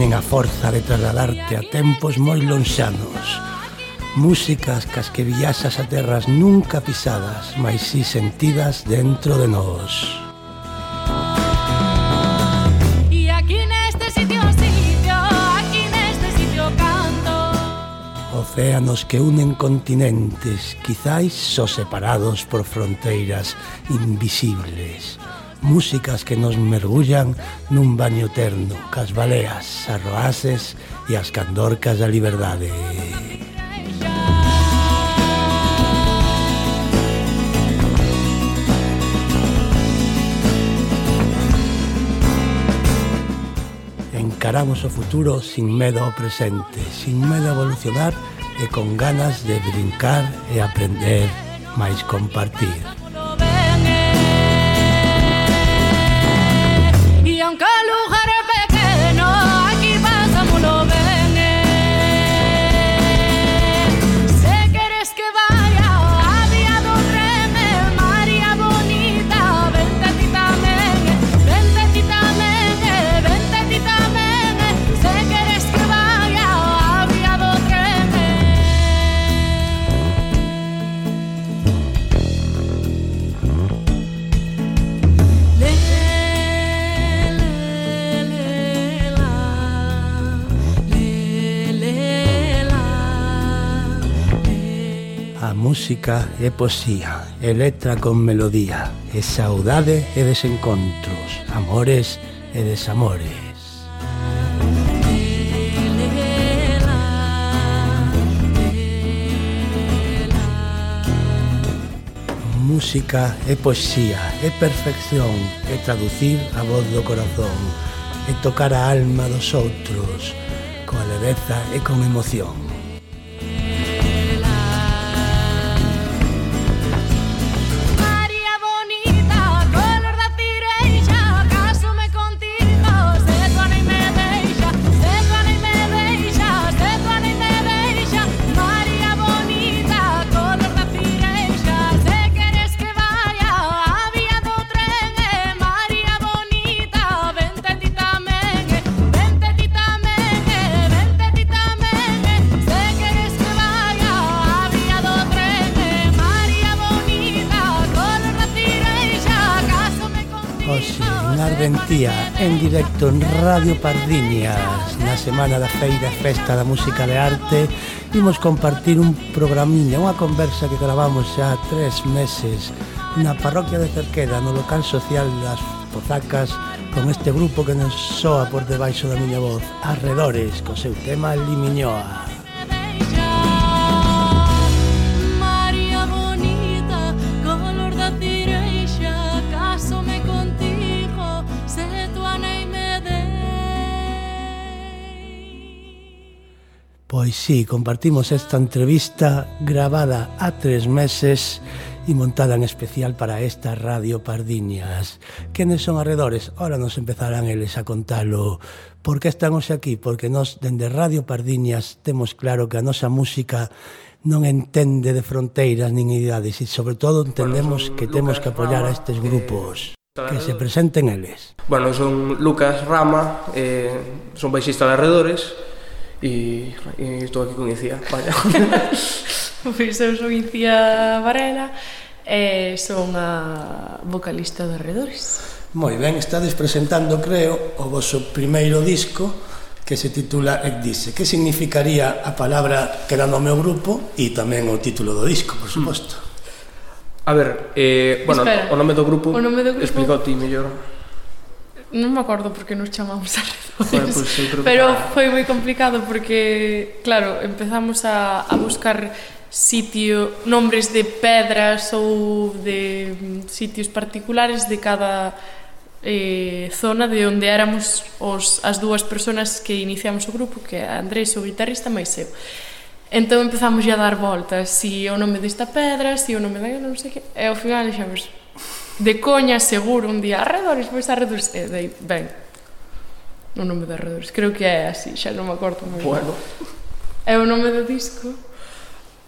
teñen a forza de trasladarte a tempos moi lonxanos. Músicas cas que viaxas a terras nunca pisadas, mas si sentidas dentro de nós. océanos que unen continentes, quizáis só separados por fronteiras invisibles músicas que nos mergullan nun baño terno, cas baleas, as e as candorcas da liberdade. Encaramos o futuro sin medo ao presente, sin medo a evolucionar e con ganas de brincar e aprender, máis compartir. música e poesía, e letra con melodía, e saudade e desencontros, amores e desamores. música é poesía, é perfección, é traducir a voz do corazón, é tocar a alma dos outros, coa leveza e con emoción. en directo en Radio Pardiñas na semana da Feira Festa da Música de Arte imos compartir un programinha, unha conversa que gravamos xa tres meses na parroquia de Cerqueda, no local social das Pozacas con este grupo que nos soa por debaixo da miña voz Arredores, co seu tema Limiñoa. Pois sí, compartimos esta entrevista grabada a tres meses e montada en especial para esta Radio Pardiñas. Quenes son arredores? Ora nos empezarán eles a contalo. Por que están aquí? Porque nos, dende Radio Pardiñas, temos claro que a nosa música non entende de fronteiras nin idades e, sobre todo, entendemos bueno, que temos que apoiar a eh, estes grupos. Que se presenten eles. Bueno, son Lucas Rama, eh, son baixista de arredores, e, e estou aquí con Icía Vaya. pois eu son Icía Varela e son a vocalista de Arredores Moi ben, estades presentando, creo, o vosso primeiro disco que se titula Ec Dice. Que significaría a palabra que dan no meu grupo e tamén o título do disco, por mm. suposto? Mm. A ver, eh, bueno, Espera. o nome do grupo, o nome do grupo... explica ti mellor non me acordo porque nos chamamos a redores, pues, que... pero foi moi complicado porque, claro, empezamos a, a buscar sitio, nombres de pedras ou de mm, sitios particulares de cada eh, zona de onde éramos os, as dúas persoas que iniciamos o grupo, que é Andrés, o guitarrista, máis eu. Entón empezamos a dar voltas, si o nome desta pedra, si o nome da non sei que, e ao final dixemos, de coña seguro un día arredores, pois arredores e dei, ben o nome de arredores, creo que é así xa non me acordo moi bueno. é o nome do disco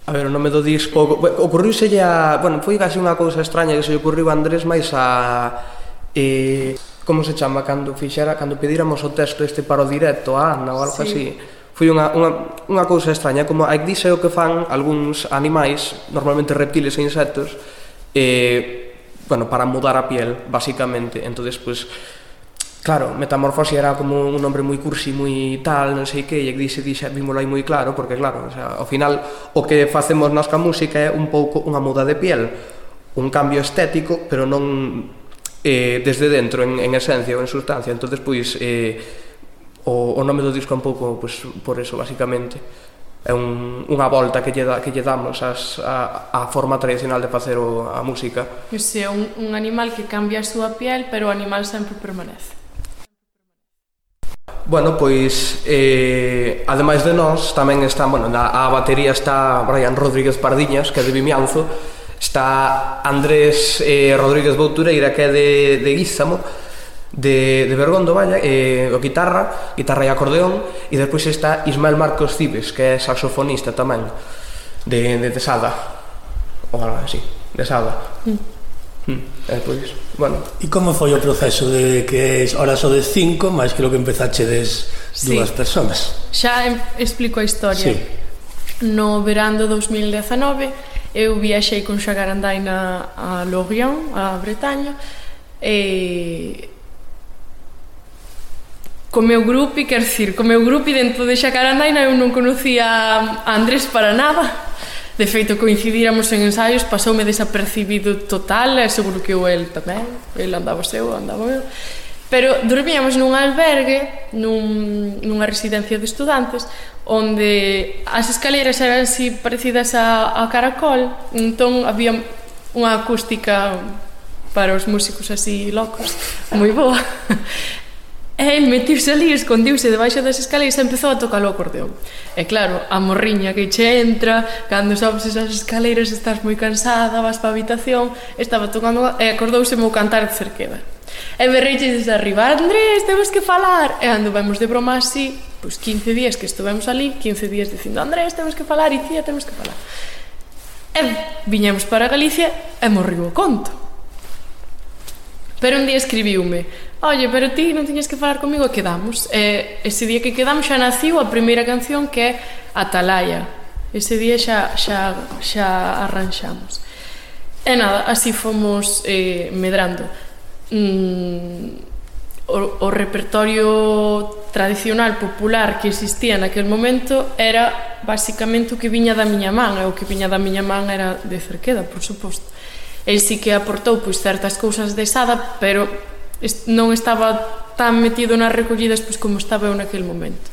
A ver, o nome do disco ocorriuselle a, bueno, foi casi unha cousa extraña que se lle ocurriu a Andrés, máis a eh, como se chama cando fixera, cando pedíramos o texto este para o directo a Ana ou algo sí. así foi unha, unha, unha cousa extraña como a dice o que fan algúns animais normalmente reptiles e insectos eh, bueno, para mudar a piel, basicamente. Entonces, pues, claro, Metamorfosis era como un nombre moi cursi, moi tal, non sei que, e dixe, dixe, vímolo aí moi claro, porque claro, o sea, ao final o que facemos nos ca música é un pouco unha muda de piel, un cambio estético, pero non eh, desde dentro, en, en esencia ou en sustancia. Entonces, pois, eh, o, o nome do disco é un pouco pues, por eso, basicamente é un, unha volta que lle, da, que lle damos as, a, a forma tradicional de facer o, a música. Que se é un, un animal que cambia a súa piel, pero o animal sempre permanece. Bueno, pois, eh, ademais de nós, tamén está, bueno, na, a batería está Brian Rodríguez Pardiñas, que é de Vimianzo, está Andrés eh, Rodríguez Boutureira, que é de, de Guízamo, de, de Bergondo, vaya, eh, o guitarra, guitarra e acordeón, e despois está Ismael Marcos Cibes, que é saxofonista tamén, de, de, de Sada, ou algo así, de Sada. Mm. Mm. E despois, bueno. E como foi o proceso de que ahora so de cinco, máis que lo que empezache des sí. dúas personas? Xa explico a historia. Sí. No verán do 2019, eu viaxei con Xagarandaina a Lorient, a Bretaña, e co meu grupo e quer dicir, co meu grupo e dentro de Xacarandaina eu non conocía a Andrés para nada. De feito coincidíramos en ensaios pasoume desapercibido total e seguro que o el tamén el andaba seu, andaba eu pero dormíamos nun albergue nun, nunha residencia de estudantes onde as escaleras eran así parecidas a, a caracol entón había unha acústica para os músicos así locos moi boa. E el metiuse ali, escondiuse debaixo das escaleiras e empezou a tocar o acordeón. E claro, a morriña que che entra, cando sobes esas escaleiras estás moi cansada, vas pa habitación, estaba tocando e acordouse meu cantar de cerqueda. E berreiche desde arriba, Andrés, temos que falar. E anduvemos de broma así, pois 15 días que estuvemos ali, 15 días dicindo, Andrés, temos que falar, Icía, temos que falar. E viñemos para Galicia e morriu o conto. Pero un día escribiume, Oye, pero ti non tiñas que falar comigo, quedamos. E ese día que quedamos xa naciu a primeira canción que é Atalaya. Ese día xa, xa, xa arranxamos. E nada, así fomos eh, medrando. Mm, o, o repertorio tradicional popular que existía naquel momento era basicamente o que viña da miña man, e o que viña da miña man era de Cerqueda, por suposto. El sí que aportou pois certas cousas de Sada, pero non estaba tan metido nas recollidas pois, como estaba eu naquel momento.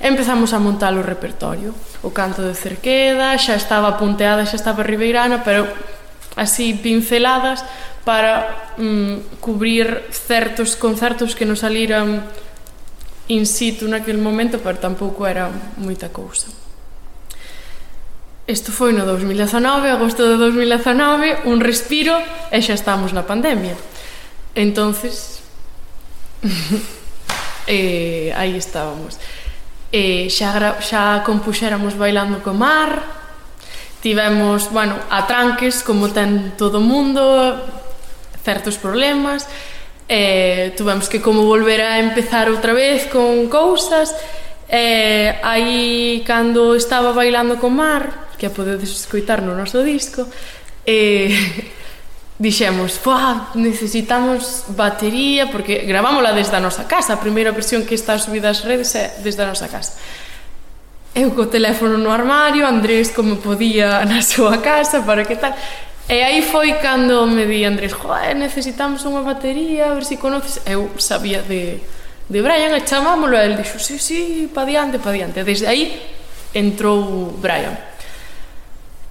Empezamos a montar o repertorio, o canto de Cerqueda, xa estaba punteada, xa estaba ribeirana, pero así pinceladas para mm, cubrir certos concertos que nos saliran in situ naquel momento, pero tampouco era moita cousa. Isto foi no 2019, agosto de 2019, un respiro e xa estamos na pandemia. Entonces, eh, aí estábamos. Eh, xa, xa compuxéramos Bailando co Mar, tivemos, bueno, atranques, como ten todo o mundo, certos problemas, eh, tuvemos que como volver a empezar outra vez con cousas, eh, aí cando estaba Bailando co Mar, que a podedes escoitar no noso disco, eh, dixemos, "Fua, necesitamos batería porque gravámola desde a nosa casa, a primeira versión que está subida ás redes é desde a nosa casa." Eu co teléfono no armario, Andrés como podía na súa casa para que tal. E aí foi cando me di Andrés, "Joder, necesitamos unha batería, a ver se si conoces." Eu sabía de de Brian e chamámolo e el dixo, "Sí, sí, pa diante, pa diante." Desde aí entrou Brian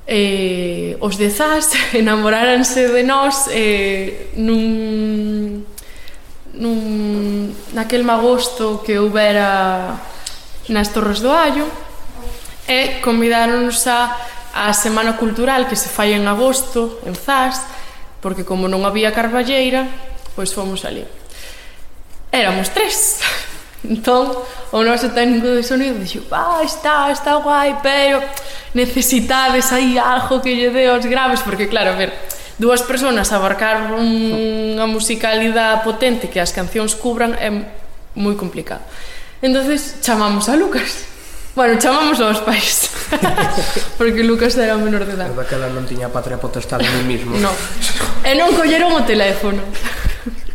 eh, os dezas enamoráranse de nós eh, nun, nun, naquel magosto que houbera nas Torres do Allo e convidáronos a, a Semana Cultural que se fai en agosto en Zas porque como non había Carballeira pois fomos ali éramos tres. Entón, o noso técnico de sonido dixo, ah, está, está guai, pero necesitades aí algo que lle dé os graves, porque claro, a ver, dúas personas abarcar unha musicalidade potente que as cancións cubran é moi complicado. Entonces chamamos a Lucas. Bueno, chamamos aos pais. porque Lucas era o menor de edad. Daquela non tiña patria potestade en mí mismo. no. E non colleron o teléfono.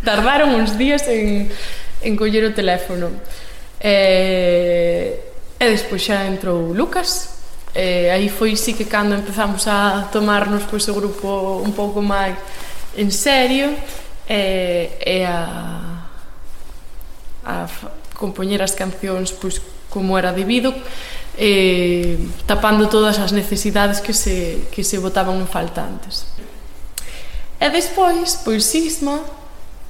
Tardaron uns días en en coller o teléfono. E, e despois xa entrou Lucas, e aí foi sí que cando empezamos a tomarnos pois, o grupo un pouco máis en serio, e, e a, a compoñer as cancións pois, como era debido, eh, tapando todas as necesidades que se, que se botaban en falta antes E despois, pois Sisma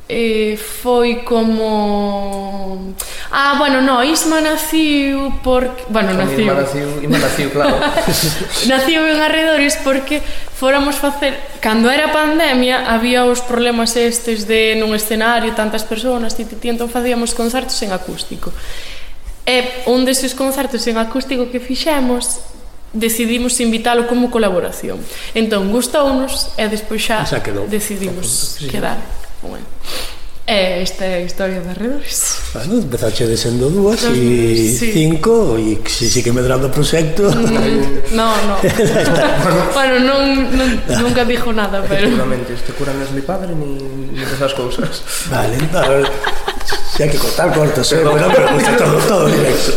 eh, foi como ah, bueno, no, Isma naciu porque, bueno, naciu Isma naciu, Isma naciu, claro. Naciu en arredores porque fóramos facer, cando era pandemia había os problemas estes de nun escenario, tantas persoas ti, ti, ti, entón facíamos concertos en acústico. E un deses concertos en acústico que fixemos decidimos invitalo como colaboración. Entón gustounos e despois xa, xa quedou. decidimos quedar. Con bueno. E esta é a historia de arredores. Bueno, empezaxe desendo dúas e sí. cinco e si, si, que medrando o proxecto... Mm, no, no. bueno, non, non, nunca dixo nada, pero... Efectivamente, este cura non é mi padre ni, ni esas cousas. Vale, entón... Se hai que cortar, corto, eh? bueno, pero gusta todo, todo directo.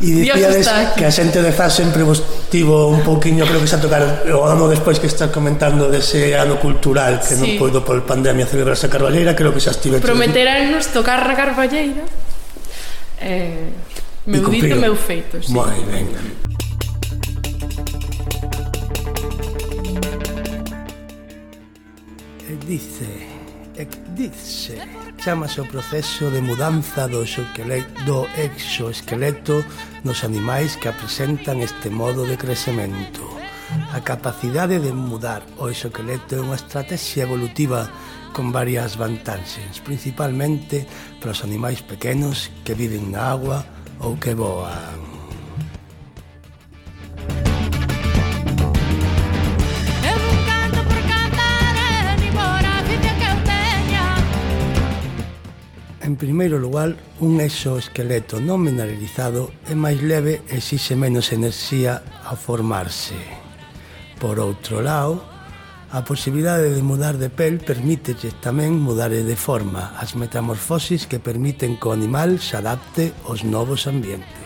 E dicíades que a xente de Zas sempre vos tivo un pouquiño, creo que xa tocar o ano despois que estás comentando dese ano cultural que sí. non poido por pandemia celebrarse a Carballeira, creo que xa estive... Prometeránnos tocar na Carballeira. Eh, meu dito, meu feito. Sí. Moi ben. Dice, dice chamase o proceso de mudanza do, do exoesqueleto nos animais que apresentan este modo de crecemento. A capacidade de mudar o exoesqueleto é unha estrategia evolutiva con varias vantaxes, principalmente para os animais pequenos que viven na agua ou que voan. en primeiro lugar, un exoesqueleto non mineralizado é máis leve e exixe menos enerxía a formarse. Por outro lado, a posibilidade de mudar de pel permítelle tamén mudar de forma as metamorfosis que permiten que o animal se adapte aos novos ambientes.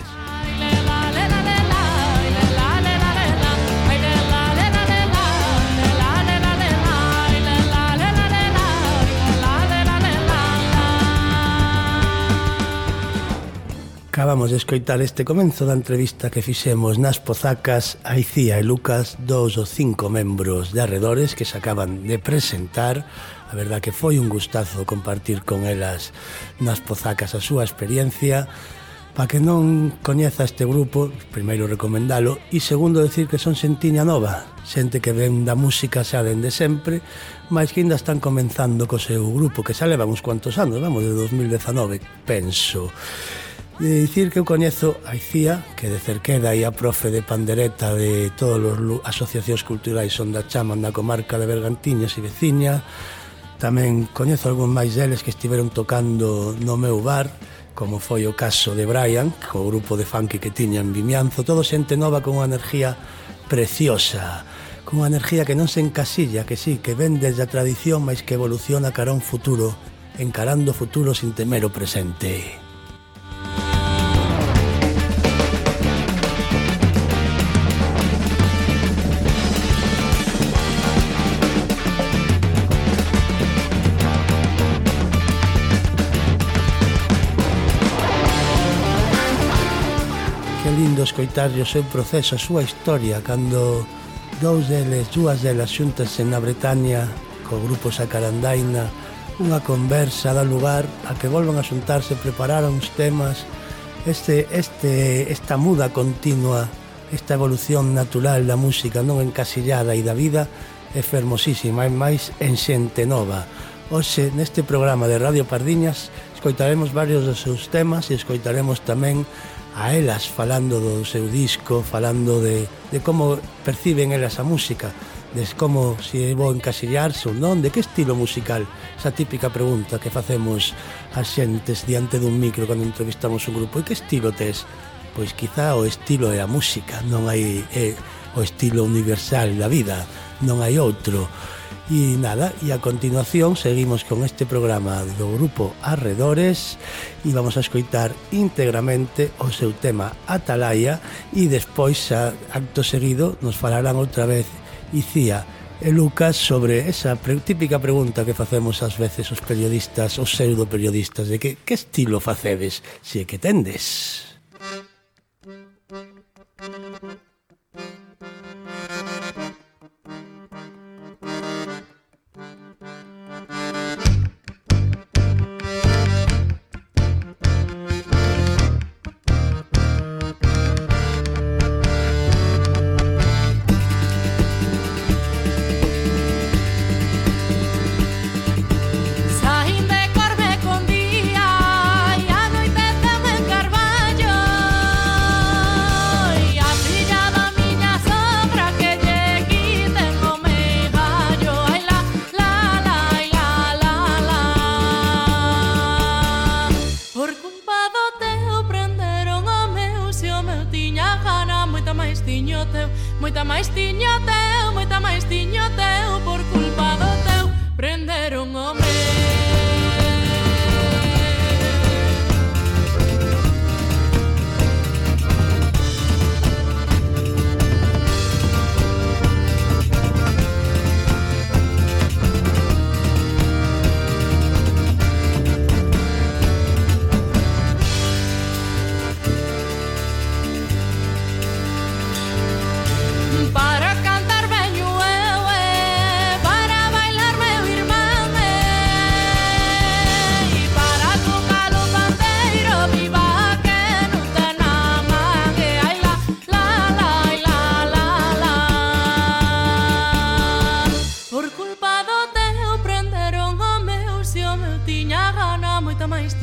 Acabamos de escoitar este comenzo da entrevista que fixemos nas pozacas a Icía e Lucas, dous ou cinco membros de arredores que se acaban de presentar. A verdad que foi un gustazo compartir con elas nas pozacas a súa experiencia. Para que non coñeza este grupo, primeiro recomendalo e segundo decir que son xentiña nova, xente que ven da música xa dende sempre, máis que ainda están comenzando co seu grupo, que xa levan uns cuantos anos, vamos, de 2019, penso de dicir que eu coñezo a Icía, que de Cerqueda e a profe de pandereta de todos os asociacións culturais son da chaman da comarca de Bergantiñas e veciña. Tamén coñezo algún máis deles que estiveron tocando no meu bar, como foi o caso de Brian, co grupo de funky que tiña en Vimianzo, todo xente nova con unha enerxía preciosa, con unha enerxía que non se encasilla, que sí, que ven desde a tradición, mas que evoluciona cara a un futuro, encarando o futuro sin temer o presente. escoitarlle o seu proceso, a súa historia, cando dous deles, dúas delas en na Bretaña co grupo Sacarandaina, unha conversa da lugar a que volvan a xuntarse, preparar uns temas, este, este, esta muda continua, esta evolución natural da música non encasillada e da vida é fermosísima, é máis en xente nova. Hoxe, neste programa de Radio Pardiñas, escoitaremos varios dos seus temas e escoitaremos tamén a elas falando do seu disco, falando de, de como perciben elas a música, de como se vou encasillarse ou non, de que estilo musical. Esa típica pregunta que facemos as xentes diante dun micro cando entrevistamos un grupo, e que estilo tes? Pois quizá o estilo é a música, non hai é, o estilo universal da vida, non hai outro. E nada, e a continuación seguimos con este programa do grupo Arredores e vamos a escoitar íntegramente o seu tema Atalaya e despois, a acto seguido, nos falarán outra vez Icía e Lucas sobre esa pre típica pregunta que facemos ás veces os periodistas, os pseudo periodistas, de que, que estilo facedes, se é que tendes?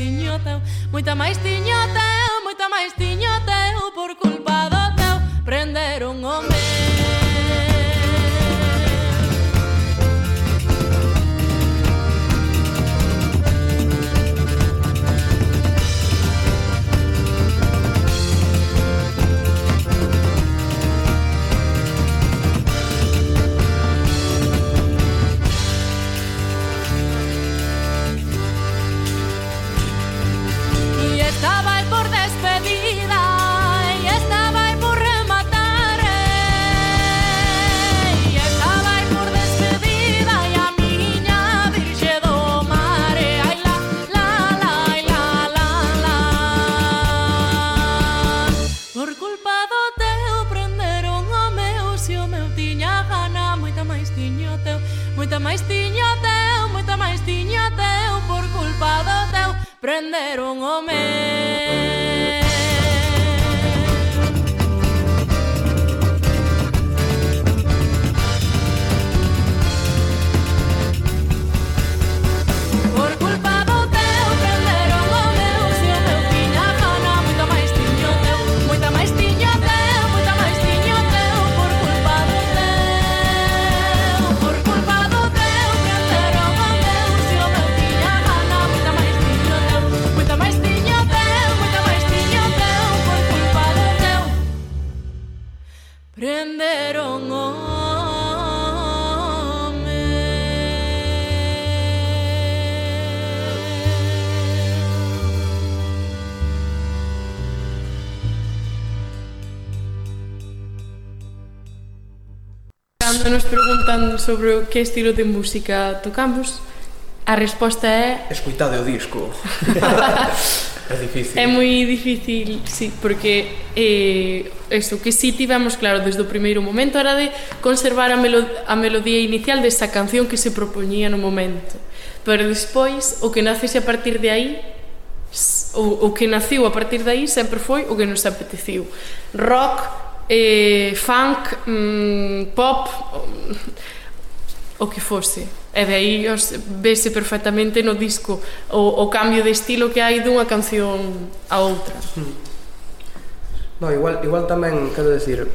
tiño teu Moita máis tiño teu, moita máis tiño dijeron, oh, me cando nos preguntan sobre que estilo de música tocamos, a resposta é... Escuitade o disco. é difícil. É moi difícil, sí, porque eh, eso que sí tivemos claro desde o primeiro momento era de conservar a, melo a melodía inicial desa canción que se propoñía no momento. Pero despois, o que nacese a partir de aí o, o que naciu a partir de aí sempre foi o que nos apeteciu. Rock eh, funk, mm, pop, o que fose. E de aí os, vese perfectamente no disco o, o cambio de estilo que hai dunha canción a outra. No, igual, igual tamén, quero decir,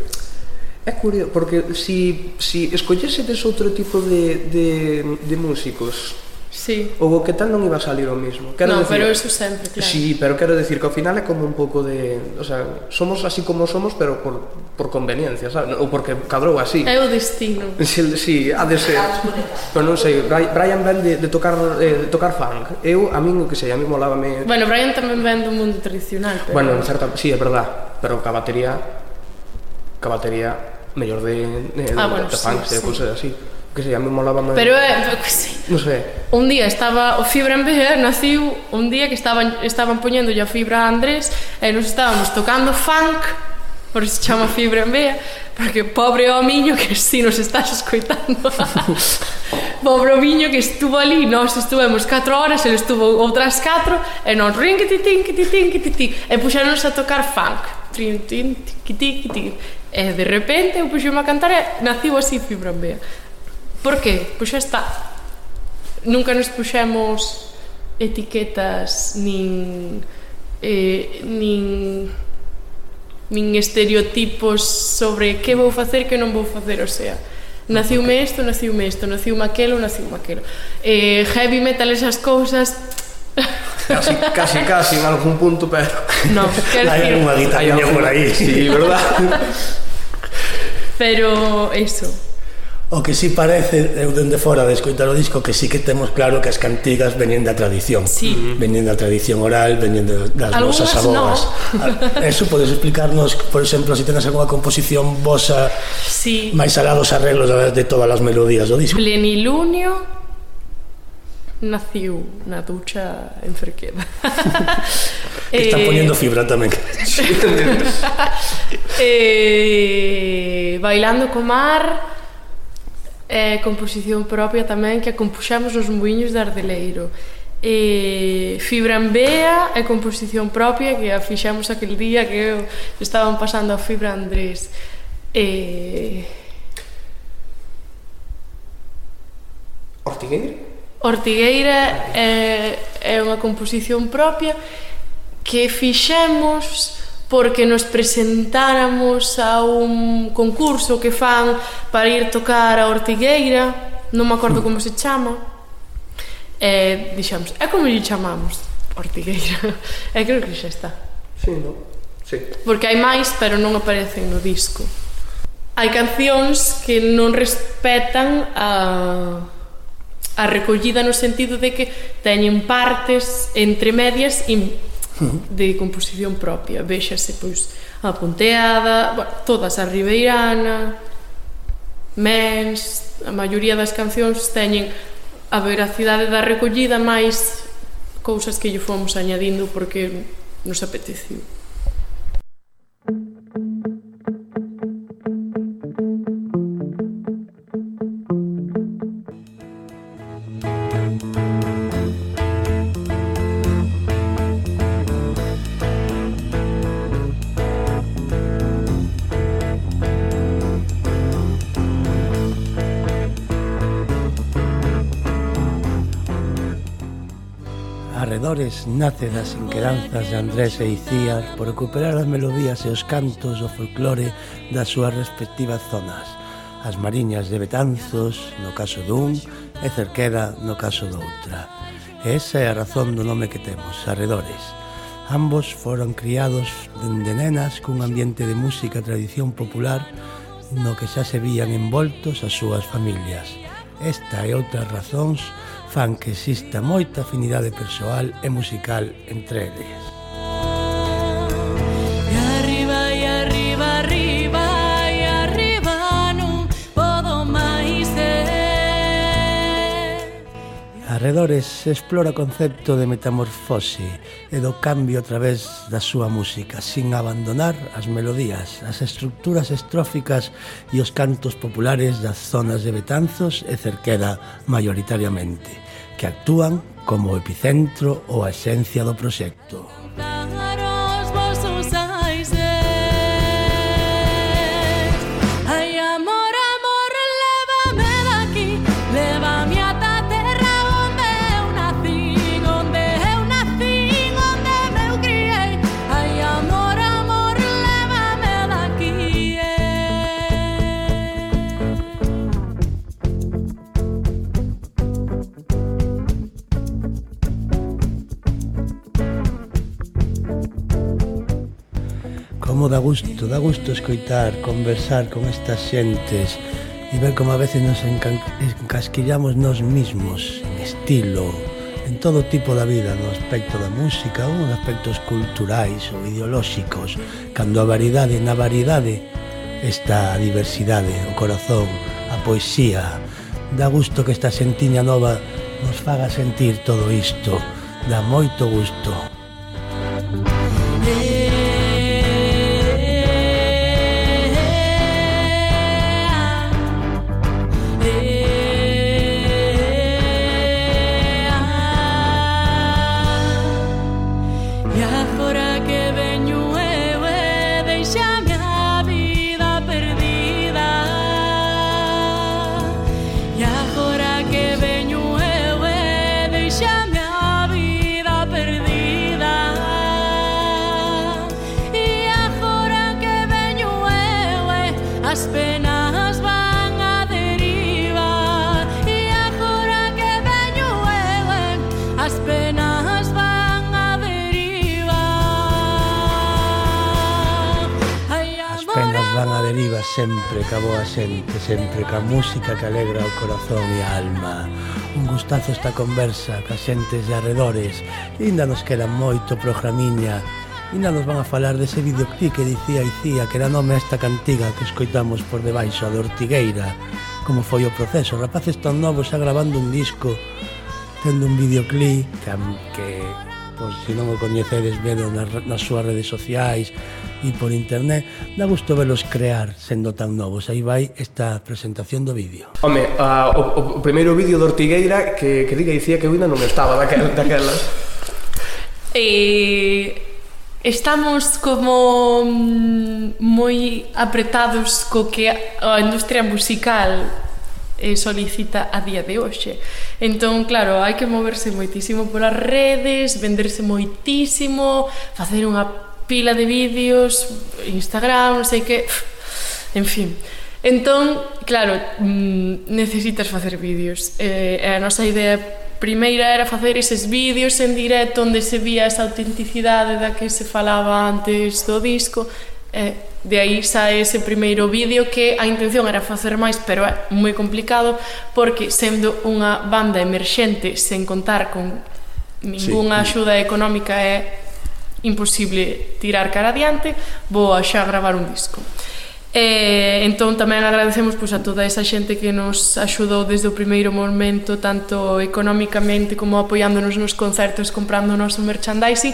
É curioso, porque si, si escollesedes outro tipo de, de, de músicos Sí. Ou o que tal non iba a salir o mismo. Quero no, decir, pero eso sempre, claro. Sí, pero quero decir que ao final é como un pouco de, o sea, somos así como somos, pero por, por conveniencia, sabes? Ou porque cadrou así. É o destino. Sí, sí ha de ser. pero non sei, Brian ven de, de tocar eh, de tocar funk. Eu a min o que sei, a mí molaba me Bueno, Brian tamén ven do mundo tradicional, pero Bueno, en certa, sí, é verdad, pero ca batería ca batería mellor de, de, ah, de, bueno, de, de sí, funk, sí. de cousas así que sei, a mí molaba máis. Pero é, que sei. Non sei. Un día estaba o Fibra en BGR naciu un día que estaban estaban poñendo a Fibra a Andrés e nos estábamos tocando funk por se chama Fibra en Bea, porque pobre homiño que si nos estás escoitando. pobre homiño que estuvo ali, nós estuvemos 4 horas, ele estuvo outras 4, e non ring que ti tin ti tin ti ti, e puxáronos a tocar funk. Trin tin ti ti ti. E de repente eu puxeme a cantar e naciu así Fibra en Bea. Por que? Pois xa está. Nunca nos puxemos etiquetas nin eh, nin nin estereotipos sobre que vou facer que non vou facer, o sea, naciume isto, naciume isto, naciume aquelo, naciume aquelo. Eh, heavy metal esas cousas Casi, casi, casi, en algún punto, pero... No, quero Hai unha guitarra por aí, sí, verdad? Pero, eso, O que sí parece, eu dende fora de escoitar o disco, que sí que temos claro que as cantigas venían da tradición. Sí. Venían da tradición oral, venían de, das Algunas vosas abogas. No. Ah, eso podes explicarnos, por exemplo, se si tenes algunha composición vosa sí. máis alá dos arreglos de todas as melodías do disco. Plenilunio naciu na ducha en Ferqueda. Está eh, poniendo poñendo fibra tamén. eh... Bailando co mar, é composición propia tamén que a compuxamos nos moinhos de Ardeleiro e Fibrambea é composición propia que a fixamos aquel día que eu estaban pasando a Fibra Andrés e... Ortigueira? Ortigueira é, é unha composición propia que fixemos porque nos presentáramos a un concurso que fan para ir tocar a Ortigueira, non me acordo hmm. como se chama, e dixamos, é como lle chamamos? Ortigueira. e creo que xa está. Sí, no? Sí. Porque hai máis, pero non aparecen no disco. Hai cancións que non respetan a a recollida no sentido de que teñen partes entre medias e de composición propia. Véxase pois a Ponteada, bueno, todas a Ribeirana, Mens, a maioría das cancións teñen a veracidade da recollida máis cousas que lle fomos añadindo porque nos apeteciu. Dores nace das inquedanzas de Andrés e Icías por recuperar as melodías e os cantos do folclore das súas respectivas zonas, as mariñas de Betanzos, no caso dun, e Cerquera, no caso doutra. E esa é a razón do nome que temos, Arredores. Ambos foron criados dende nenas cun ambiente de música tradición popular no que xa se vían envoltos as súas familias. Esta e outras razóns fan que exista moita afinidade persoal e musical entre eles. Arriba, e arriba, arriba, e arriba podo Arredores explora o concepto de metamorfose e do cambio a través da súa música, sin abandonar as melodías, as estructuras estróficas e os cantos populares das zonas de Betanzos e Cerqueda maioritariamente que actúan como epicentro ou a esencia do proxecto. como da gusto, da gusto escoitar, conversar con estas xentes e ver como a veces nos encasquillamos nos mismos, estilo, en todo tipo da vida, no aspecto da música ou en aspectos culturais ou ideolóxicos, cando a variedade, na variedade, está a diversidade, o corazón, a poesía. Da gusto que esta xentiña nova nos faga sentir todo isto, dá moito gusto. xente sempre ca música que alegra o corazón e a alma. Un gustazo esta conversa ca xentes de arredores. Inda nos queda moito programiña. Inda nos van a falar dese videoclip que dicía Icía que era nome a esta cantiga que escoitamos por debaixo a Ortigueira. Como foi o proceso? Rapaces tan novos xa grabando un disco tendo un videoclip que, que pois, se non o coñecedes, vedo nas, nas súas redes sociais, e por internet, dá gusto velos crear sendo tan novos. Aí vai esta presentación do vídeo. Home, uh, o, o primeiro vídeo de Ortigueira que, que diga dicía que eu ainda non estaba daquel, daquelas e eh, Estamos como mm, moi apretados co que a industria musical eh, solicita a día de hoxe. Entón, claro, hai que moverse moitísimo polas redes, venderse moitísimo, facer unha pila de vídeos, Instagram, sei que... En fin. Entón, claro, mm, necesitas facer vídeos. Eh, a nosa idea primeira era facer eses vídeos en directo onde se vía esa autenticidade da que se falaba antes do disco. Eh, de aí sae ese primeiro vídeo que a intención era facer máis, pero é moi complicado porque sendo unha banda emerxente sen contar con ningunha sí. axuda económica é imposible tirar cara adiante, vou a xa gravar un disco. E, entón tamén agradecemos pois, a toda esa xente que nos axudou desde o primeiro momento tanto económicamente como apoiándonos nos concertos comprando o noso merchandising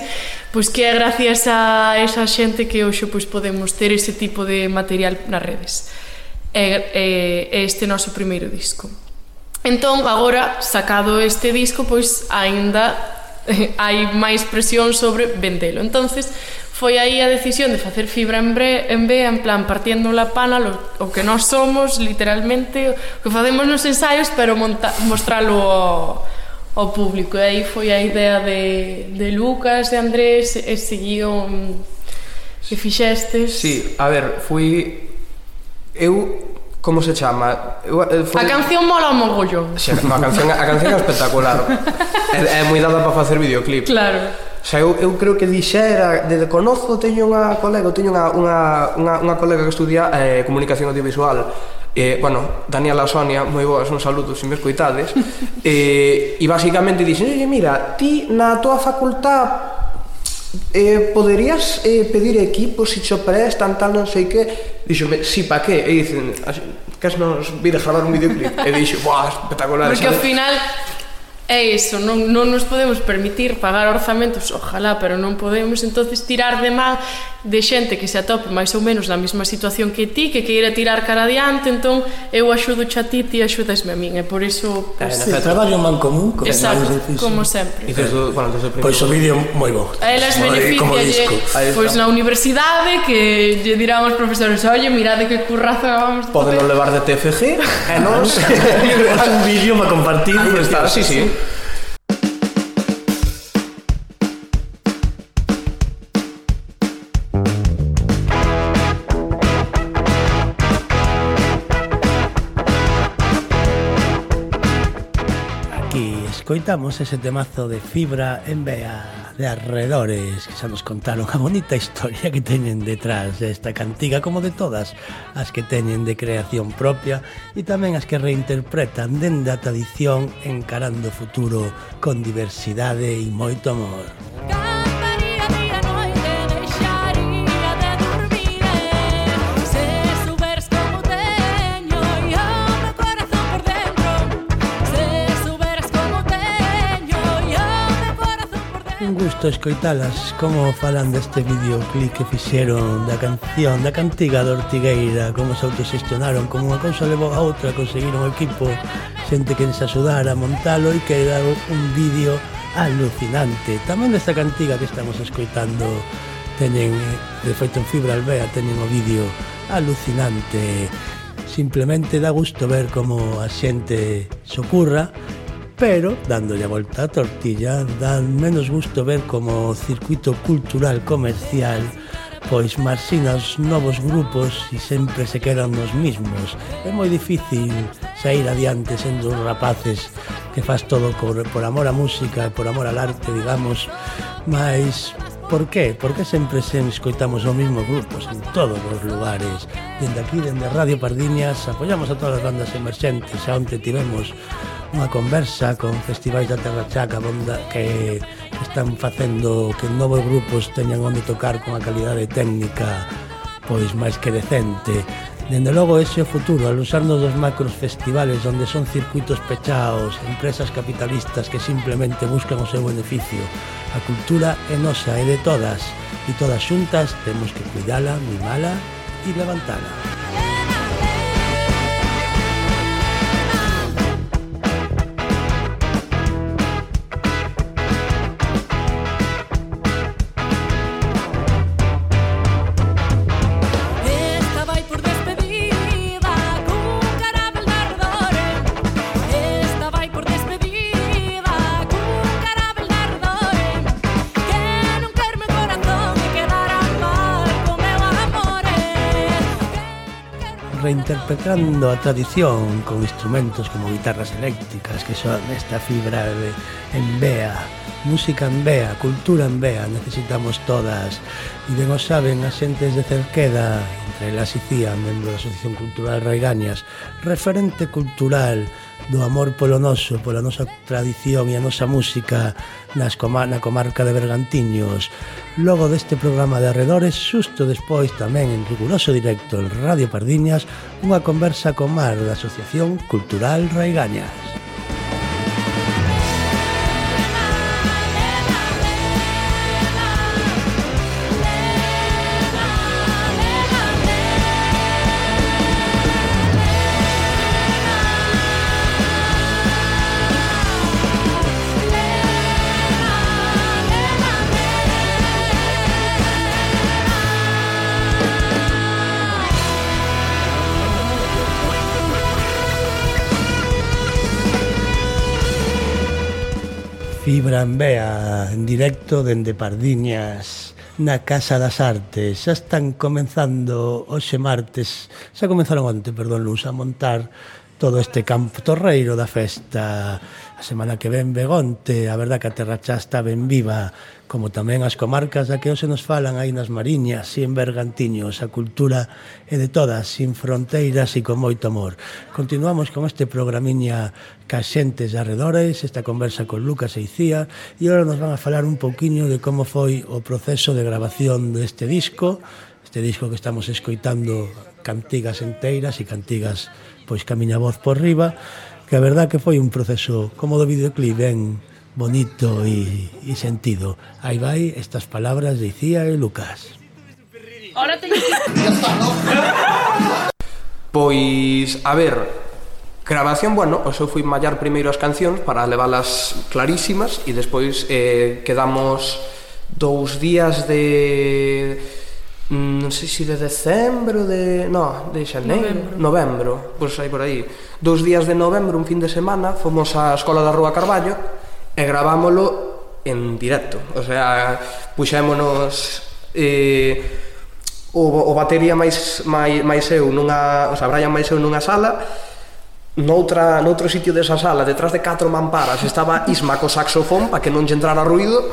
pois que é gracias a esa xente que hoxe pois, podemos ter ese tipo de material nas redes é, é, é este noso primeiro disco Entón, agora, sacado este disco, pois aínda hai máis presión sobre vendelo. Entonces, foi aí a decisión de facer fibra en, bre, en B, en plan, partiendo la pana, lo, o que nós somos, literalmente, o que facemos nos ensaios, pero monta, mostralo ao, ao público. E aí foi a idea de, de Lucas, de Andrés, e guión que mm, fixestes. Sí, a ver, foi... Eu Como se chama? Eu, foi... A canción mola un mogollón. Sí, a canción, a canción é espectacular. é, é moi dada para facer videoclip. Claro. O sea, eu, eu creo que dixera, de conozo teño unha colega, teño unha, unha, unha, unha colega que estudia eh, comunicación audiovisual, eh, bueno, Daniela Sonia, moi boas, un saludo se me escoitades, eh, e basicamente dixen, mira, ti na tua facultad eh, poderías eh, pedir equipos si cho prestan tal, non sei que dixome, si, sí, pa que? e dicen, cas nos vir a gravar un videoclip. E dixo, buah, espectacular porque ao final é iso non, non nos podemos permitir pagar orzamentos ojalá, pero non podemos entonces tirar de mal de xente que se atope máis ou menos na mesma situación que ti, que queira tirar cara adiante, entón eu axudo a ti, ti axudasme a min, e por iso... Pues, claro, sí. traballo man común, como, Exacto, como sempre. Dices, bueno, entonces, pois o vídeo moi bo. A elas beneficia, pois na universidade, que lle dirán os profesores, oye, mirade que curraza vamos... Poden levar de TFG, e nos... un vídeo para compartir. Está, sí, sí. sí. escoitamos ese temazo de fibra en vea de arredores que xa nos contaron a bonita historia que teñen detrás desta cantiga como de todas as que teñen de creación propia e tamén as que reinterpretan dende a tradición encarando o futuro con diversidade e moito amor. gusto escoitalas como falan deste videoclip que fixeron da canción, da cantiga de Ortigueira, como se autosestionaron, como unha cousa levou a outra, conseguiron o equipo, xente que les axudara a montalo e quedou un vídeo alucinante. Tamén desta cantiga que estamos escoitando teñen, de feito en fibra albea, teñen o vídeo alucinante. Simplemente dá gusto ver como a xente socurra pero dándolle a volta a tortilla dá menos gusto ver como o circuito cultural comercial pois marxina os novos grupos e sempre se quedan nos mismos. É moi difícil sair adiante sendo os rapaces que faz todo por, por amor á música e por amor al arte, digamos, mas por qué? Por que sempre sen escoitamos o mismo grupos en todos os lugares? Dende aquí, dende Radio Pardiñas, apoyamos a todas as bandas emerxentes. Xa onte tivemos unha conversa con festivais da Terra Chaca banda que están facendo que novos grupos teñan onde tocar con a calidade técnica pois máis que decente Dende logo ese é o futuro, alusarnos dos macros festivales onde son circuitos pechados, empresas capitalistas que simplemente buscan o seu beneficio. A cultura é nosa, é de todas, e todas xuntas temos que cuidala, mimala e levantala. reinterpretando a tradición con instrumentos como guitarras eléctricas que son esta fibra de envea, música envea, cultura envea, necesitamos todas. E ben o saben as xentes de Cerqueda, entre elas e CIA, membro da Asociación Cultural Raigañas, referente cultural do amor polo noso, pola nosa tradición e a nosa música nas coma, na comarca de Bergantiños. Logo deste programa de arredores, xusto despois tamén en riguroso directo en Radio Pardiñas, unha conversa con Mar da Asociación Cultural Raigañas. Gran Bea, en directo dende Pardiñas na Casa das Artes. Xa están comenzando hoxe martes, xa comenzaron onte, perdón, Luz, a montar todo este campo torreiro da festa A semana que ven Begonte, a verdad que a Terrachá está ben viva, como tamén as comarcas da que hoxe nos falan aí nas Mariñas, e en Bergantiños, a cultura é de todas, sin fronteiras e con moito amor. Continuamos con este programiña Caxentes de Arredores, esta conversa con Lucas e Icía, e agora nos van a falar un pouquiño de como foi o proceso de grabación deste disco, este disco que estamos escoitando cantigas enteiras e cantigas pois camiña voz por riba, que a verdad que foi un proceso como do videoclip ben bonito e, e sentido. Aí vai estas palabras de Icía e Lucas. Ahora teño Pois, a ver, grabación, bueno, o eu fui mallar primeiro as cancións para leválas clarísimas e despois eh, quedamos dous días de Mm, non sei se de decembro de... No, de xaneiro, novembro, novembro pois pues aí por aí. dous días de novembro, un fin de semana, fomos á Escola da Rúa Carballo e gravámolo en directo. O sea, puxémonos eh, o, o batería máis, máis, máis eu nunha, o sea, Brian máis eu nunha sala noutra, noutro sitio desa sala, detrás de catro mamparas, estaba Isma co saxofón para que non lle entrara ruido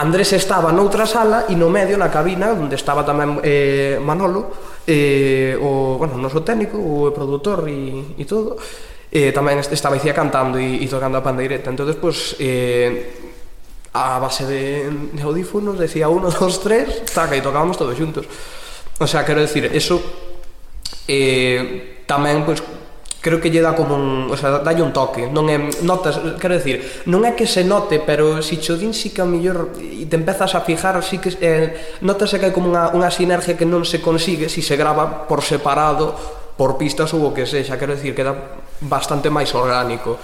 Andrés estaba noutra sala e no medio, na cabina, onde estaba tamén eh, Manolo, eh, o, bueno, o noso técnico, o produtor e, e todo, eh, tamén estaba Icía cantando e, e tocando a pandeireta. Entón, pues eh, a base de, de audífonos, decía 1, 2, 3, taca, e tocábamos todos xuntos. O sea, quero decir, eso eh, tamén, pois, pues, creo que lle dá como un, o sea, dalle un toque, non é notas, quero decir, non é que se note, pero si chodín si que a mellor e te empezas a fijar, si que eh, notas que hai como unha, unha sinergia que non se consigue si se grava por separado, por pistas ou o que sexa, quero decir, queda bastante máis orgánico.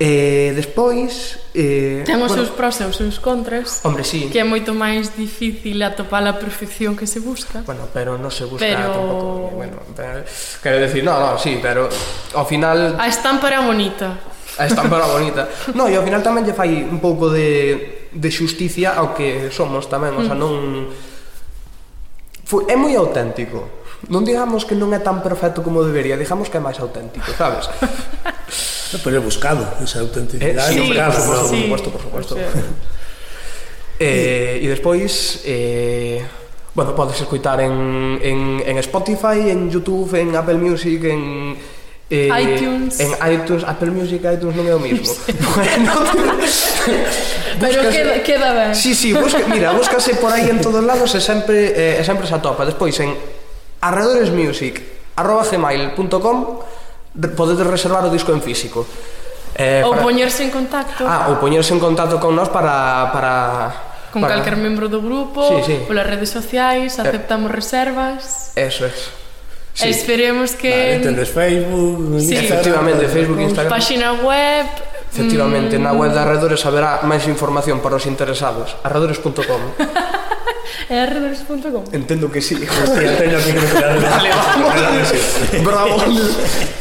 E eh, despois... Eh, Ten os bueno, seus pros e os seus contras. Hombre, sí. Que é moito máis difícil atopar a perfección que se busca. Bueno, pero non se busca pero... tampouco. Bueno, pero, quero decir, no, no, sí, pero ao final... A estampa era bonita. A estampa era bonita. no, e ao final tamén lle fai un pouco de, de xusticia ao que somos tamén, o sea, mm. non... Foi, é moi auténtico. Non digamos que non é tan perfecto como debería, digamos que é máis auténtico, sabes? No, pero he buscado esa autenticidade. Eh, ah, sí, por, sí. por supuesto, por supuesto. Sí. eh, e despois... Eh, Bueno, podes escoitar en, en, en Spotify, en Youtube, en Apple Music, en... Eh, iTunes. En iTunes, Apple Music, iTunes non é o mismo. bueno, Pero buscase, queda, queda ben. Sí, sí, busca, mira, búscase por aí en todos lados e sempre, eh, sempre se atopa. Despois en arredoresmusic.gmail.com arroba gmail.com podedes reservar o disco en físico. Eh, ou para... poñerse en contacto. Ah, ou poñerse en contacto con nós para, para con para... calquer membro do grupo, sí, sí. polas redes sociais, eh. aceptamos eh, reservas. Eso es. Sí. Esperemos que... Vale, tendes Facebook, sí. Efectivamente, Facebook, Instagram... página web... Efectivamente, mm... na web de Arredores haberá máis información para os interesados. Arredores.com É arredores.com Entendo que sí, hostia, teño aquí que me Vale, vamos. Bravo.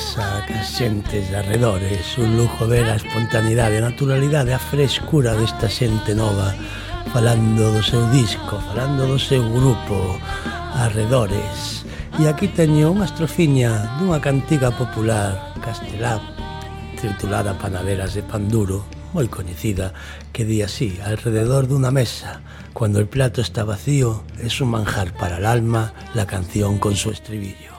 charlas a cas xentes de arredores un lujo ver a espontaneidade, a naturalidade, a frescura desta xente nova falando do seu disco, falando do seu grupo arredores. E aquí teño unha estrofiña dunha cantiga popular castelá titulada Panaderas de Panduro moi coñecida que di así alrededor dunha mesa cuando el plato está vacío es un manjar para el alma la canción con su estribillo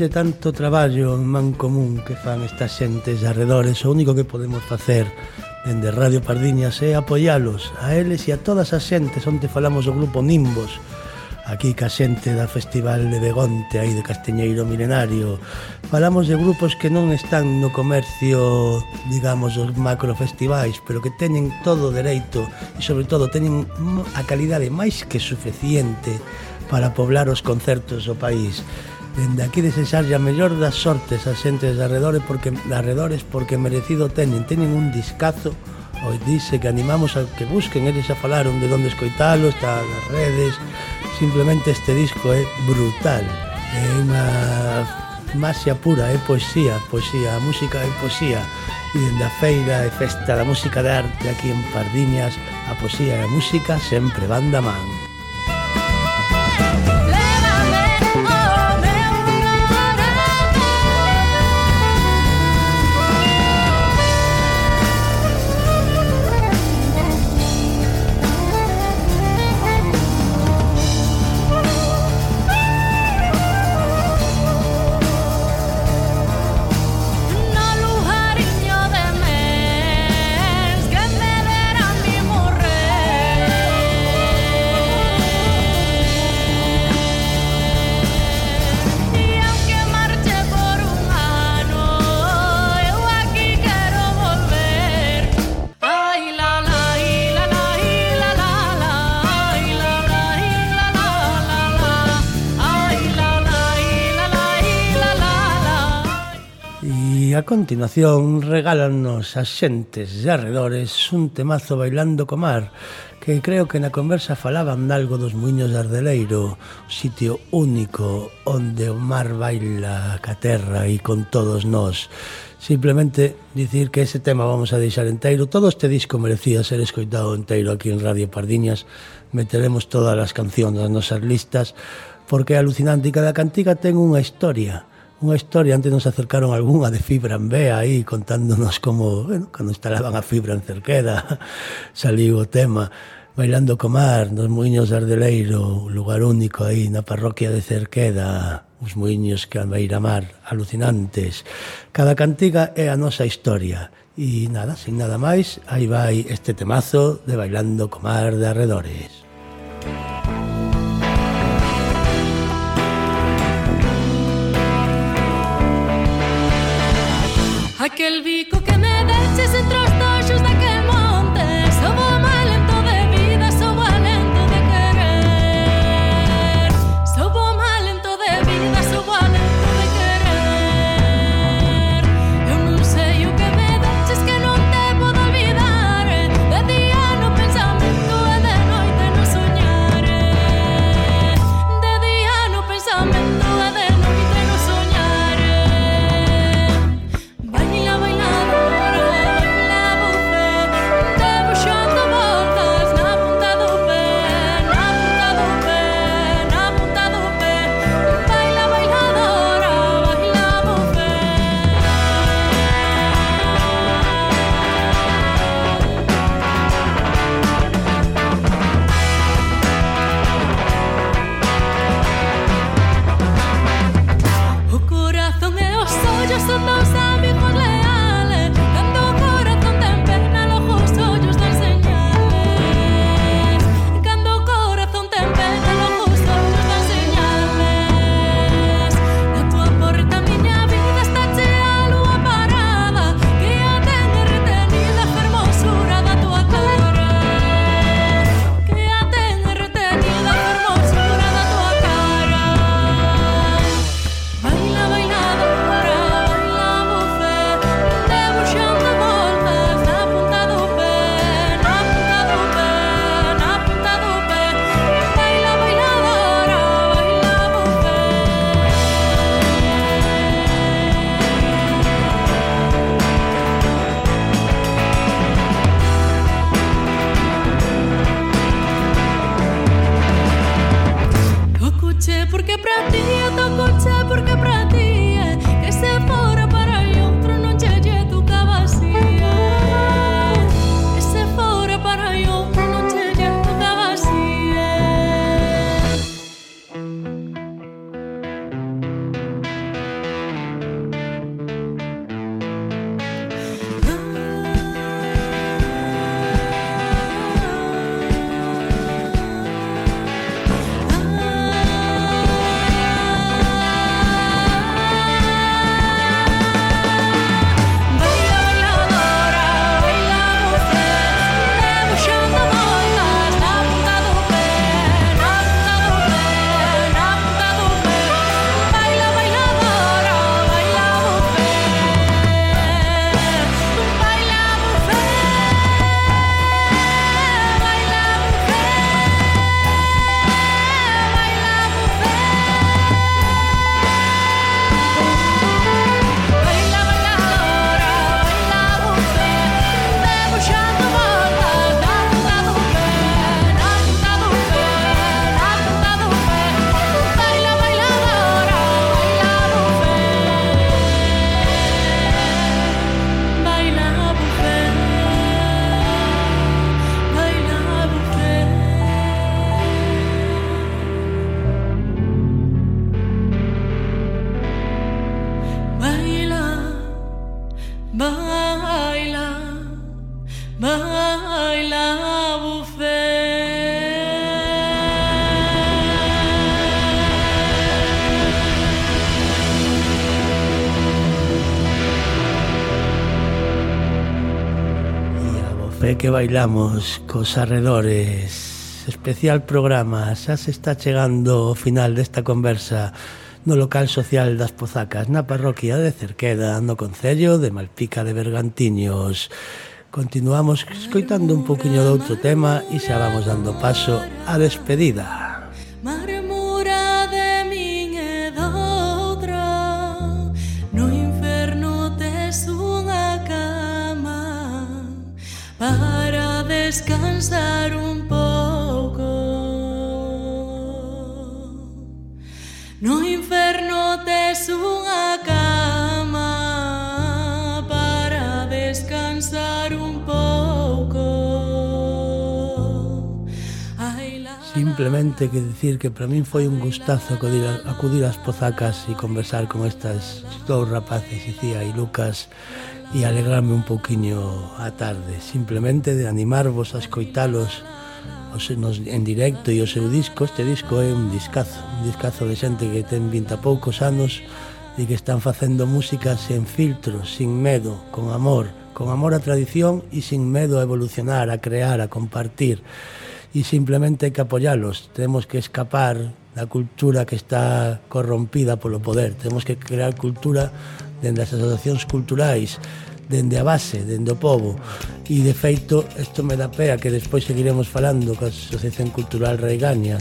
de tanto traballo en man común que fan estas xentes arredores, o único que podemos facer dende Radio Pardiñas é apoialos a eles e a todas as xentes onde falamos do grupo Nimbos, aquí ca xente da Festival de Begonte aí de Casteñeiro Milenario. Falamos de grupos que non están no comercio, digamos, os macrofestivais, pero que teñen todo o dereito e sobre todo teñen a calidade máis que suficiente para poblar os concertos do país. Dende aquí desexarlle a mellor das sortes a xentes de arredores porque, de arredores porque merecido teñen. Teñen un discazo. Hoy dice que animamos a que busquen, eles xa falaron de onde escoitalo, está nas redes, simplemente este disco é brutal, é unha masia pura, é poesía, poesía, a música é poesía, e dende a feira e festa da música de arte aquí en Pardiñas, a poesía e a música sempre van da man. continuación regálanos as xentes de arredores un temazo bailando co mar que creo que na conversa falaban algo dos muiños de Ardeleiro sitio único onde o mar baila ca terra e con todos nós simplemente dicir que ese tema vamos a deixar enteiro. Todo este disco merecía ser escoitado enteiro aquí en Radio Pardiñas. Meteremos todas as cancións nas nosas listas porque é alucinante e cada cantiga ten unha historia unha historia, antes nos acercaron algunha de fibra en B aí contándonos como, bueno, cando instalaban a fibra en Cerqueda, saliu o tema bailando co mar nos muiños de Ardeleiro, un lugar único aí na parroquia de Cerqueda, os muiños que a beira mar, alucinantes. Cada cantiga é a nosa historia. E nada, sin nada máis, aí vai este temazo de Bailando co mar de arredores. de que bailamos cos arredores. Especial programa Xa se está chegando o final desta conversa No local social das Pozacas Na parroquia de Cerqueda No Concello de Malpica de Bergantiños. Continuamos escoitando un poquinho de outro tema E xa vamos dando paso á despedida. simplemente que decir que para min foi un gustazo acudir, a, acudir ás pozacas e conversar con estas dous rapaces, Icía e Lucas, e alegrarme un pouquiño a tarde, simplemente de animarvos a escoitalos os, nos, en directo e o seu disco, este disco é un discazo, un discazo de xente que ten 20 poucos anos e que están facendo música sen filtro, sin medo, con amor, con amor á tradición e sin medo a evolucionar, a crear, a compartir e simplemente hai que apoyalos. Temos que escapar da cultura que está corrompida polo poder. Temos que crear cultura dende as asociacións culturais, dende a base, dende o povo. E, de feito, isto me dá pea que despois seguiremos falando coa Asociación Cultural Reigaña,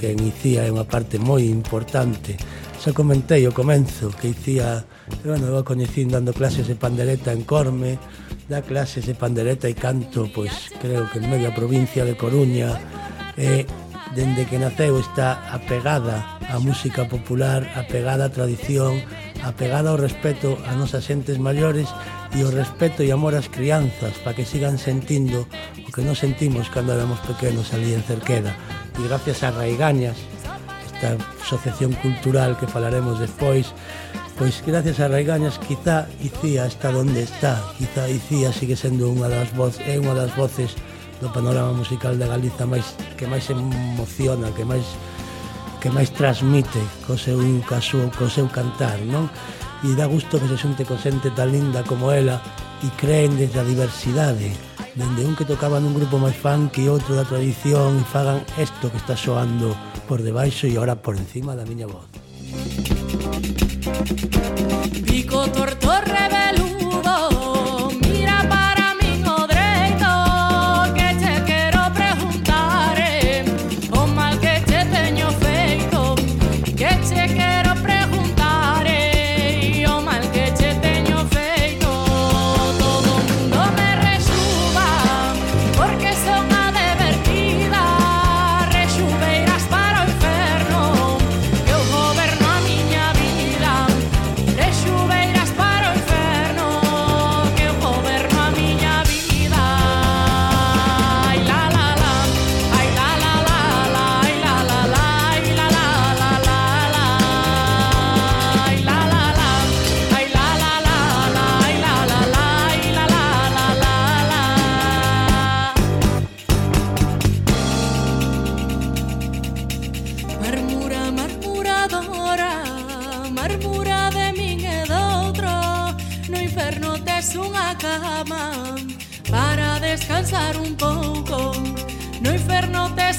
que en Icía é unha parte moi importante. Xa comentei o comenzo que Icía E, bueno, eu a coñecín dando clases de pandereta en Corme, da clases de pandereta e canto, pois creo que en media provincia de Coruña, e dende que naceu está apegada á música popular, apegada á tradición, apegada ao respeto a nosas xentes maiores e o respeto e amor ás crianzas para que sigan sentindo o que non sentimos cando éramos pequenos ali en Cerqueda. E gracias a Raigañas, esta asociación cultural que falaremos despois, pois gracias a Raigañas quizá Icía está onde está quizá Icía sigue sendo unha das voces é unha das voces do panorama musical de Galiza máis que máis emociona que máis que máis transmite co seu caso, co seu cantar non? e dá gusto que se xunte con xente tan linda como ela e creen desde a diversidade dende un que tocaba nun grupo máis fan que outro da tradición e fagan isto que está soando por debaixo e ahora por encima da miña voz Pico torto reveludo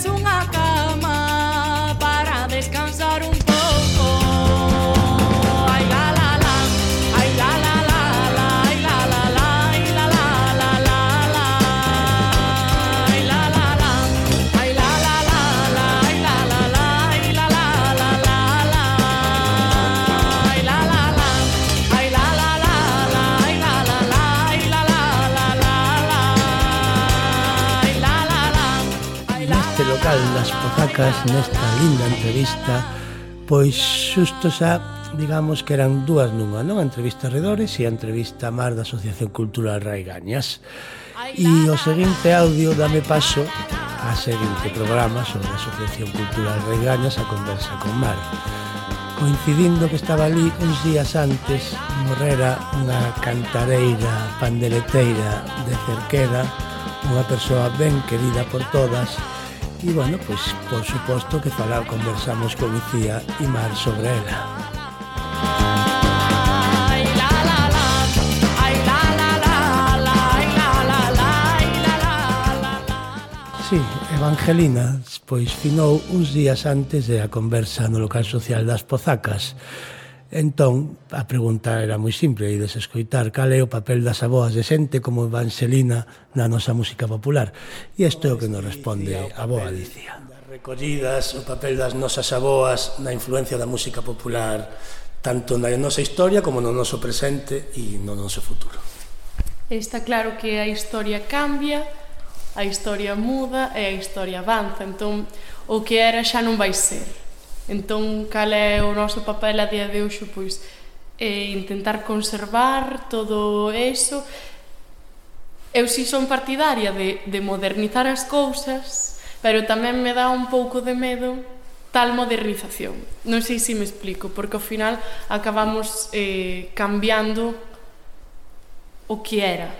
sungaka Facas nesta linda entrevista pois xusto xa digamos que eran dúas nunha, non? A entrevista a Redores e a entrevista a Mar da Asociación Cultural Raigañas. E o seguinte audio dame paso a seguinte programa sobre a Asociación Cultural Raigañas a conversa con Mar. Coincidindo que estaba ali uns días antes morrera unha cantareira pandeleteira de Cerqueda, unha persoa ben querida por todas, E, bueno, pois, por suposto que falar, conversamos con Icía e Mar sobre ela. Sí, Evangelina, pois finou uns días antes de a conversa no local social das Pozacas Entón, a pregunta era moi simple, ides escoitar cal é o papel das aboas de xente como Evangelina na nosa música popular. E isto é o que nos responde a boa Das Recollidas, o papel das nosas aboas na influencia da música popular tanto na nosa historia como no noso presente e no noso futuro. Está claro que a historia cambia, a historia muda e a historia avanza, entón o que era xa non vai ser Entón, cal é o noso papel a día de hoxe, pois, e intentar conservar todo eso. Eu si son partidaria de, de modernizar as cousas, pero tamén me dá un pouco de medo tal modernización. Non sei se me explico, porque ao final acabamos eh, cambiando o que era.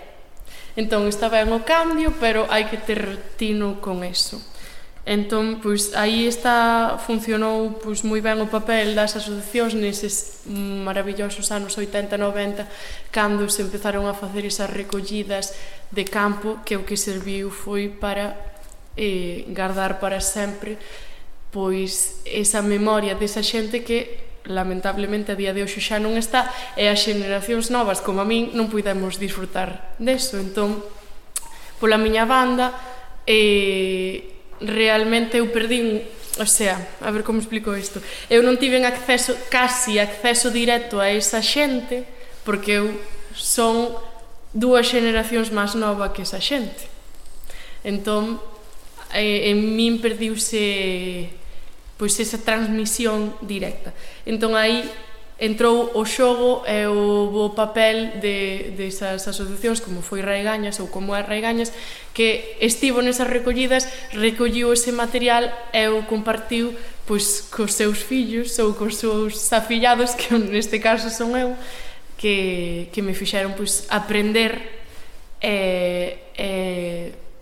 Entón, está ben o cambio, pero hai que ter tino con eso. Entón, pois, aí está, funcionou pois, moi ben o papel das asociacións neses maravillosos anos 80-90, cando se empezaron a facer esas recollidas de campo que o que serviu foi para eh, guardar para sempre pois esa memoria desa xente que lamentablemente a día de hoxe xa non está e as xeneracións novas como a min non podemos disfrutar deso. Entón pola miña banda eh, realmente eu perdín O sea, a ver como explico isto. Eu non tiven acceso, casi acceso directo a esa xente, porque eu son dúas xeneracións máis nova que esa xente. Entón, eh, en min perdiuse pois esa transmisión directa. Entón aí entrou o xogo e o bo papel de, desas de asociacións como foi Raigañas ou como é Raigañas que estivo nesas recollidas recolliu ese material e o compartiu pois cos seus fillos ou cos seus afillados que neste caso son eu que, que me fixeron pois aprender e, e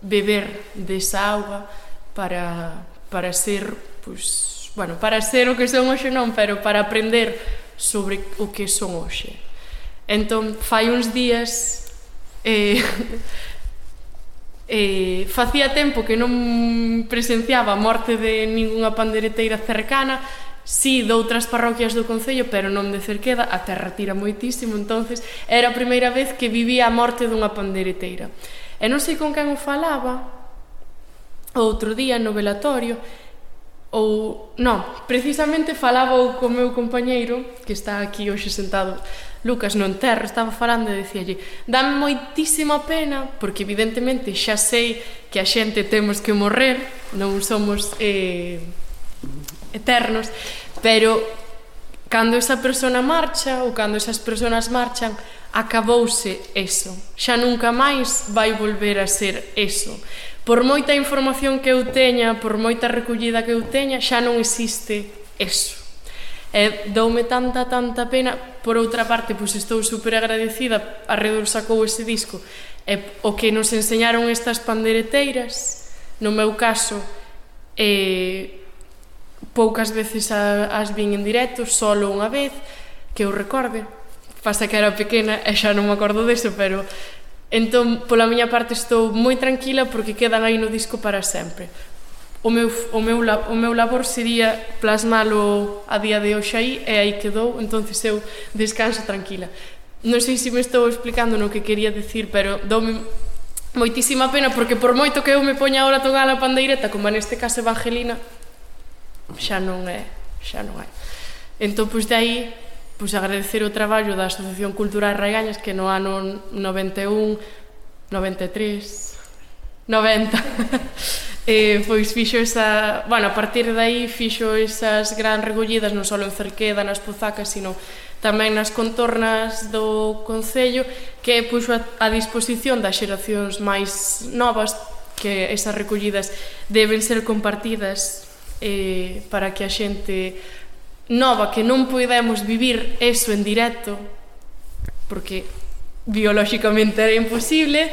beber desa auga para, para ser pois, bueno, para ser o que son hoxe non, pero para aprender sobre o que son hoxe. Entón, fai uns días eh, eh, facía tempo que non presenciaba a morte de ningunha pandereteira cercana, si sí, de outras parroquias do Concello, pero non de Cerqueda, a terra tira moitísimo, entonces era a primeira vez que vivía a morte dunha pandereteira. E non sei con quen o falaba, outro día no velatorio, Ou, non, precisamente falaba eu co meu compañeiro, que está aquí hoxe sentado, Lucas non terra, estaba falando e dicíalle dame moitísima pena, porque evidentemente xa sei que a xente temos que morrer, non somos eh, eternos, pero cando esa persona marcha ou cando esas personas marchan, acabouse eso. Xa nunca máis vai volver a ser eso. Por moita información que eu teña, por moita recollida que eu teña, xa non existe eso. E doume tanta, tanta pena. Por outra parte, pois estou super agradecida. Arredor sacou ese disco. E o que nos enseñaron estas pandereteiras, no meu caso, eh, poucas veces as vin en directo, solo unha vez, que eu recorde, pasa que era pequena e xa non me acordo deso, pero entón pola miña parte estou moi tranquila porque quedan aí no disco para sempre. O meu, o meu, o meu labor sería plasmalo a día de hoxe aí e aí quedou, entonces eu descanso tranquila. Non sei se me estou explicando no que quería decir, pero doume moitísima pena porque por moito que eu me poña ahora a tocar a pandeireta, como neste caso evangelina, xa non é, xa non é. Entón, pois de aí, pois agradecer o traballo da Asociación Cultural Raigañas que no ano 91, 93, 90 eh, pois fixo esa, bueno, a partir de aí fixo esas gran recollidas non só en Cerqueda, nas Pozacas, sino tamén nas contornas do Concello que puxo a, a disposición das xeracións máis novas que esas recollidas deben ser compartidas eh, para que a xente nova que non podemos vivir eso en directo porque biolóxicamente era imposible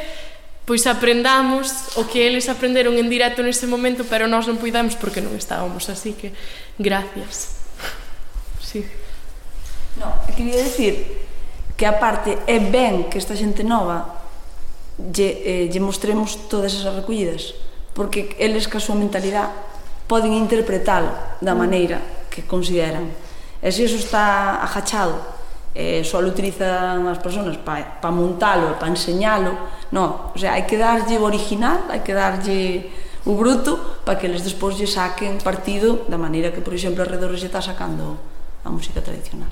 pois aprendamos o que eles aprenderon en directo nese momento pero nós non puidemos porque non estábamos así que gracias sí. no, quería decir que aparte é ben que esta xente nova lle, eh, lle mostremos todas esas recollidas porque eles ca súa mentalidade poden interpretar da mm. maneira que consideran. E se iso está agachado, eh, só lo utilizan as persoas para pa montalo e enseñalo, no, o sea, hai que darlle o original, hai que darlle o bruto para que eles despois lle saquen partido da maneira que, por exemplo, Arredores lle está sacando a música tradicional.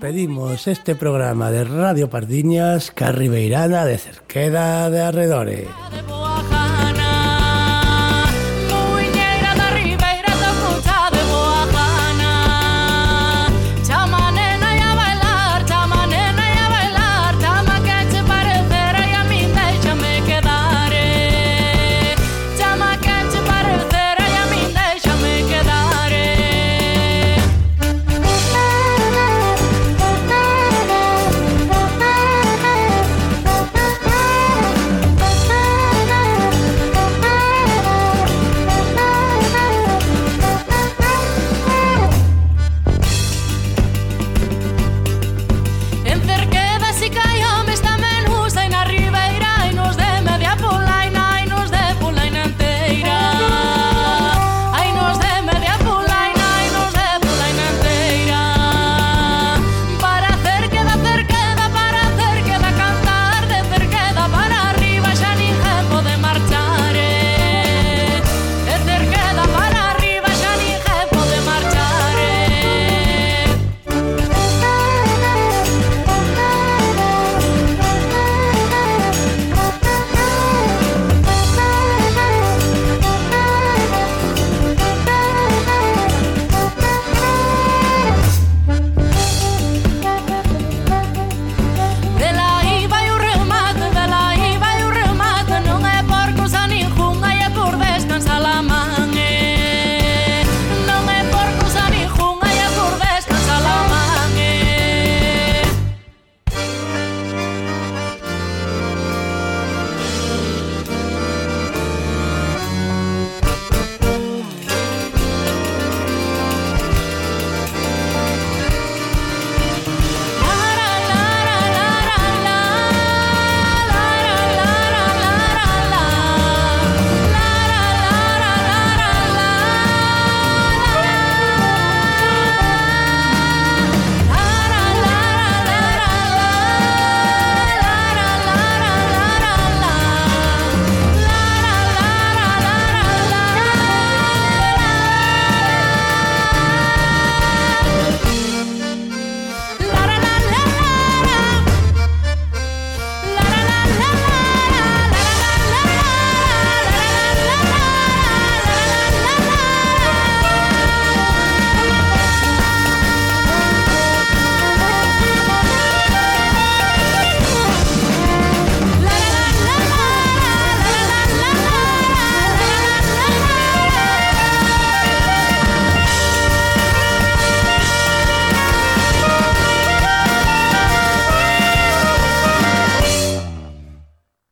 Pedimos este programa de Radio Pardiñas ca Ribeirana de Cerqueda de Arredores.